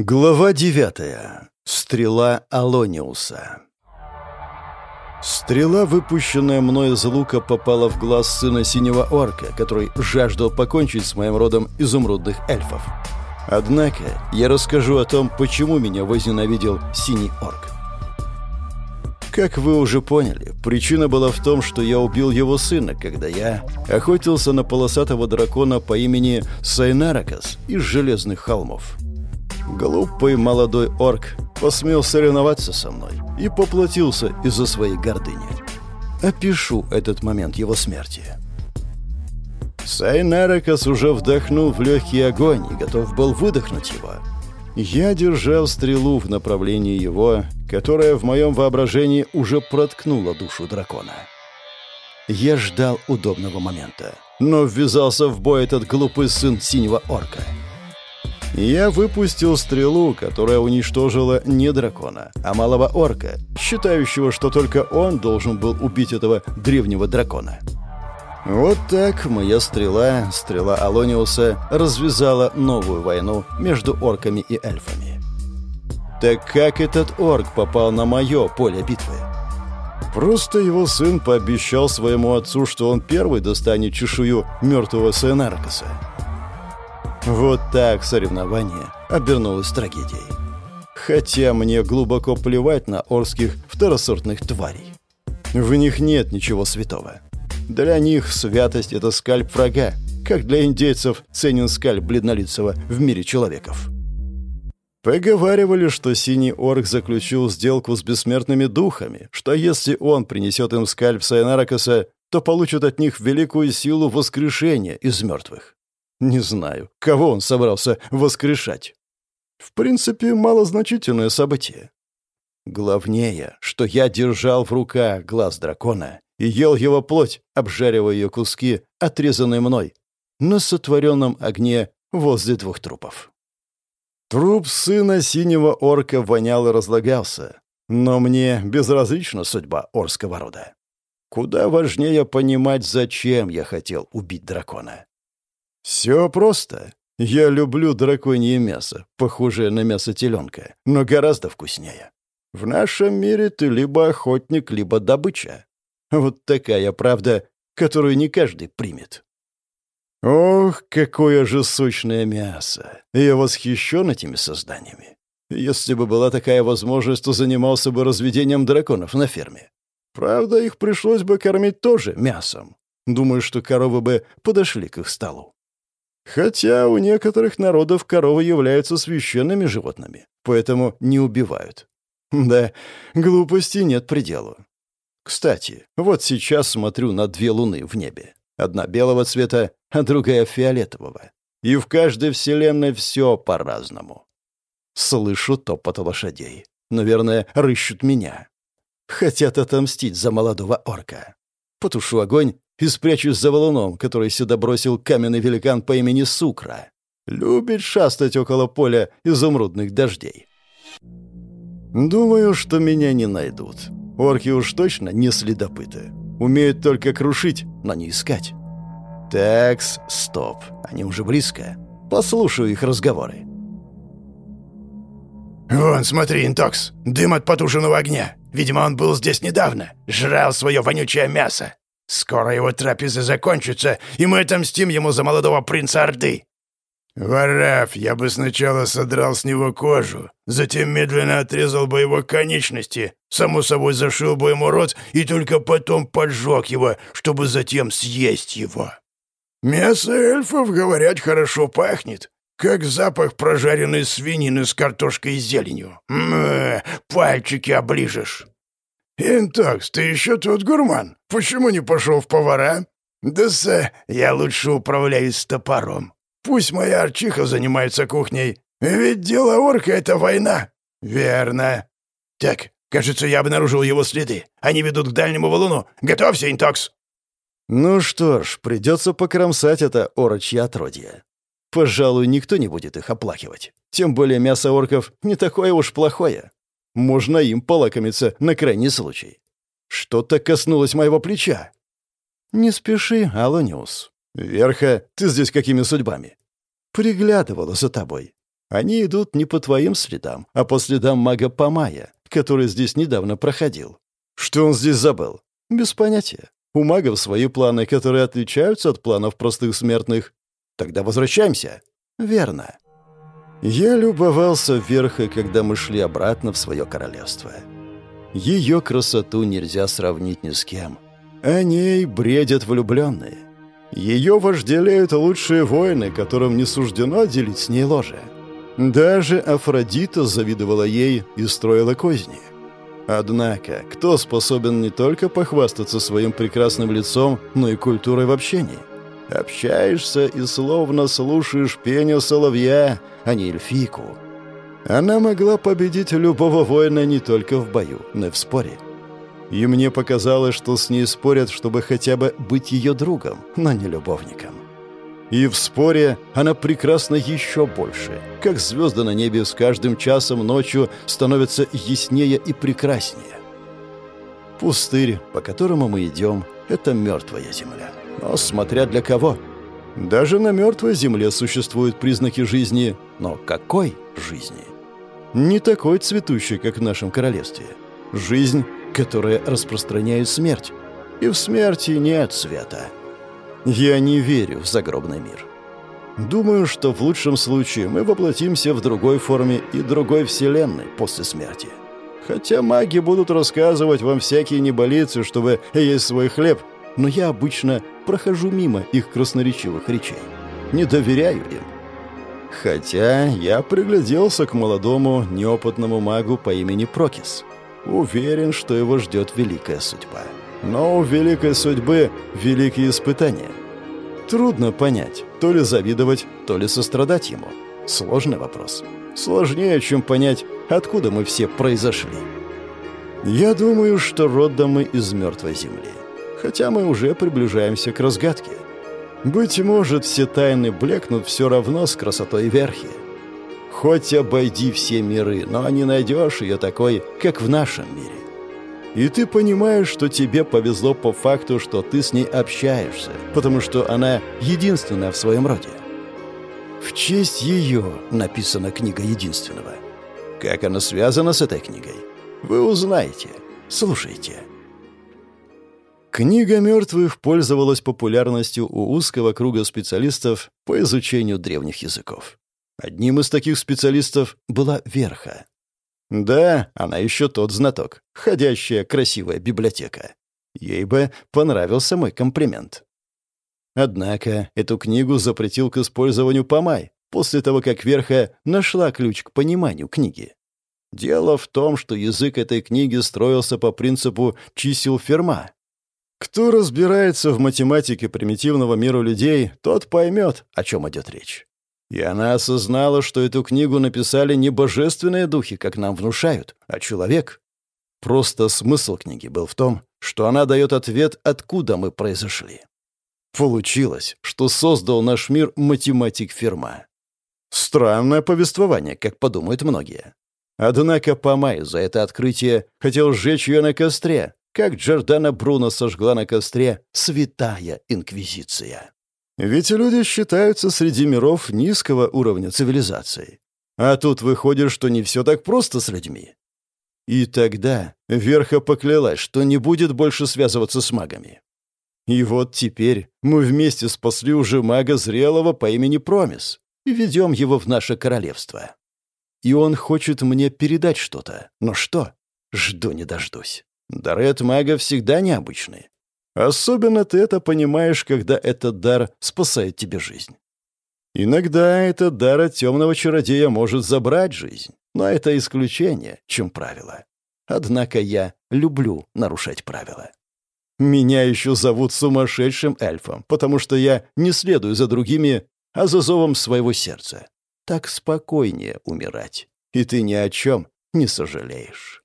Глава девятая. Стрела Алониуса. Стрела, выпущенная мной из лука, попала в глаз сына синего орка, который жаждал покончить с моим родом изумрудных эльфов. Однако я расскажу о том, почему меня возненавидел синий орк. Как вы уже поняли, причина была в том, что я убил его сына, когда я охотился на полосатого дракона по имени Сайнаракас из Железных холмов. Глупый молодой орк посмел соревноваться со мной и поплатился из-за своей гордыни. Опишу этот момент его смерти. Сайнаракас уже вдохнул в легкий огонь и готов был выдохнуть его. Я держал стрелу в направлении его, которая в моем воображении уже проткнула душу дракона. Я ждал удобного момента, но ввязался в бой этот глупый сын синего орка — я выпустил стрелу, которая уничтожила не дракона, а малого орка, считающего, что только он должен был убить этого древнего дракона. Вот так моя стрела, стрела Алониуса, развязала новую войну между орками и эльфами. Так как этот орк попал на мое поле битвы? Просто его сын пообещал своему отцу, что он первый достанет чешую мертвого Сенаркаса. Вот так соревнование обернулось трагедией. Хотя мне глубоко плевать на орских второсортных тварей. В них нет ничего святого. Для них святость — это скальп врага, как для индейцев ценен скальп бледнолицего в мире человеков. Поговаривали, что синий орк заключил сделку с бессмертными духами, что если он принесет им скальп Сайнаракаса, то получит от них великую силу воскрешения из мертвых. Не знаю, кого он собрался воскрешать. В принципе, малозначительное событие. Главнее, что я держал в руках глаз дракона и ел его плоть, обжаривая ее куски, отрезанные мной, на сотворенном огне возле двух трупов. Труп сына синего орка вонял и разлагался, но мне безразлична судьба орского рода. Куда важнее понимать, зачем я хотел убить дракона. «Все просто. Я люблю драконье мясо, похожее на мясо теленка, но гораздо вкуснее. В нашем мире ты либо охотник, либо добыча. Вот такая правда, которую не каждый примет». «Ох, какое же сочное мясо! Я восхищен этими созданиями. Если бы была такая возможность, то занимался бы разведением драконов на ферме. Правда, их пришлось бы кормить тоже мясом. Думаю, что коровы бы подошли к их столу. Хотя у некоторых народов коровы являются священными животными, поэтому не убивают. Да, глупости нет пределу. Кстати, вот сейчас смотрю на две луны в небе. Одна белого цвета, а другая фиолетового. И в каждой вселенной все по-разному. Слышу топот лошадей. Наверное, рыщут меня. Хотят отомстить за молодого орка. Потушу огонь и спрячусь за валуном, который сюда бросил каменный великан по имени Сукра. Любит шастать около поля изумрудных дождей. Думаю, что меня не найдут. Орки уж точно не следопыты. Умеют только крушить, но не искать. Такс, стоп. Они уже близко. Послушаю их разговоры. «Вон, смотри, Интокс, дым от потушенного огня. Видимо, он был здесь недавно. Жрал свое вонючее мясо. Скоро его трапеза закончится, и мы отомстим ему за молодого принца Орды. Вараф, я бы сначала содрал с него кожу, затем медленно отрезал бы его конечности, само собой зашил бы ему рот и только потом поджег его, чтобы затем съесть его. Мясо эльфов, говорят, хорошо пахнет, как запах прожаренной свинины с картошкой и зеленью. М -м, пальчики оближешь. «Интокс, ты еще тот гурман. Почему не пошел в повара?» «Да, сэр, я лучше управляюсь топором. Пусть моя арчиха занимается кухней. Ведь дело орка — это война». «Верно». «Так, кажется, я обнаружил его следы. Они ведут к дальнему валуну. Готовься, Интокс!» «Ну что ж, придется покромсать это орочье отродье. Пожалуй, никто не будет их оплакивать. Тем более мясо орков не такое уж плохое. Можно им полакомиться на крайний случай. Что-то коснулось моего плеча. «Не спеши, Алониус. Верха, ты здесь какими судьбами?» «Приглядывала за тобой. Они идут не по твоим следам, а по следам мага Памая, который здесь недавно проходил. Что он здесь забыл? Без понятия. У магов свои планы, которые отличаются от планов простых смертных. Тогда возвращаемся. Верно. Я любовался вверха, когда мы шли обратно в свое королевство. Ее красоту нельзя сравнить ни с кем. О ней бредят влюбленные. Ее вожделеют лучшие воины, которым не суждено делить с ней ложе. Даже Афродита завидовала ей и строила козни. Однако, кто способен не только похвастаться своим прекрасным лицом, но и культурой в общении? Общаешься и словно слушаешь пение соловья, а не эльфийку. Она могла победить любого воина не только в бою, но и в споре. И мне показалось, что с ней спорят, чтобы хотя бы быть ее другом, но не любовником. И в споре она прекрасна еще больше. Как звезды на небе с каждым часом ночью становятся яснее и прекраснее. Пустырь, по которому мы идем, — это мертвая земля. Но смотря для кого. Даже на мертвой земле существуют признаки жизни, но какой жизни? Не такой цветущей, как в нашем королевстве. Жизнь, которая распространяет смерть. И в смерти нет света. Я не верю в загробный мир. Думаю, что в лучшем случае мы воплотимся в другой форме и другой вселенной после смерти. Хотя маги будут рассказывать вам всякие неболицы, чтобы есть свой хлеб, но я обычно прохожу мимо их красноречивых речей. Не доверяю им. Хотя я пригляделся к молодому, неопытному магу по имени Прокис. Уверен, что его ждет великая судьба. Но у великой судьбы великие испытания. Трудно понять, то ли завидовать, то ли сострадать ему. Сложный вопрос. Сложнее, чем понять, откуда мы все произошли. Я думаю, что родом мы из мертвой земли. Хотя мы уже приближаемся к разгадке. Быть может, все тайны блекнут все равно с красотой верхи. Хоть обойди все миры, но не найдешь ее такой, как в нашем мире. И ты понимаешь, что тебе повезло по факту, что ты с ней общаешься, потому что она единственная в своем роде. В честь ее написана книга единственного. Как она связана с этой книгой? Вы узнаете. Слушайте. Книга мертвых пользовалась популярностью у узкого круга специалистов по изучению древних языков. Одним из таких специалистов была Верха. Да, она еще тот знаток, ходящая красивая библиотека. Ей бы понравился мой комплимент. Однако эту книгу запретил к использованию Помай, после того, как Верха нашла ключ к пониманию книги. Дело в том, что язык этой книги строился по принципу чисел Ферма. Кто разбирается в математике примитивного мира людей, тот поймет, о чем идет речь. И она осознала, что эту книгу написали не божественные духи, как нам внушают, а человек. Просто смысл книги был в том, что она дает ответ, откуда мы произошли. Получилось, что создал наш мир математик Ферма. Странное повествование, как подумают многие. Однако Помай за это открытие хотел сжечь ее на костре, как Джордана Бруно сожгла на костре святая инквизиция. Ведь люди считаются среди миров низкого уровня цивилизации. А тут выходит, что не все так просто с людьми. И тогда Верха поклялась, что не будет больше связываться с магами. И вот теперь мы вместе спасли уже мага зрелого по имени Промис и ведем его в наше королевство. И он хочет мне передать что-то. Но что? Жду не дождусь. Дары от мага всегда необычные. Особенно ты это понимаешь, когда этот дар спасает тебе жизнь. Иногда этот дар от темного чародея может забрать жизнь, но это исключение, чем правило. Однако я люблю нарушать правила. Меня еще зовут сумасшедшим эльфом, потому что я не следую за другими, а за зовом своего сердца. Так спокойнее умирать, и ты ни о чем не сожалеешь.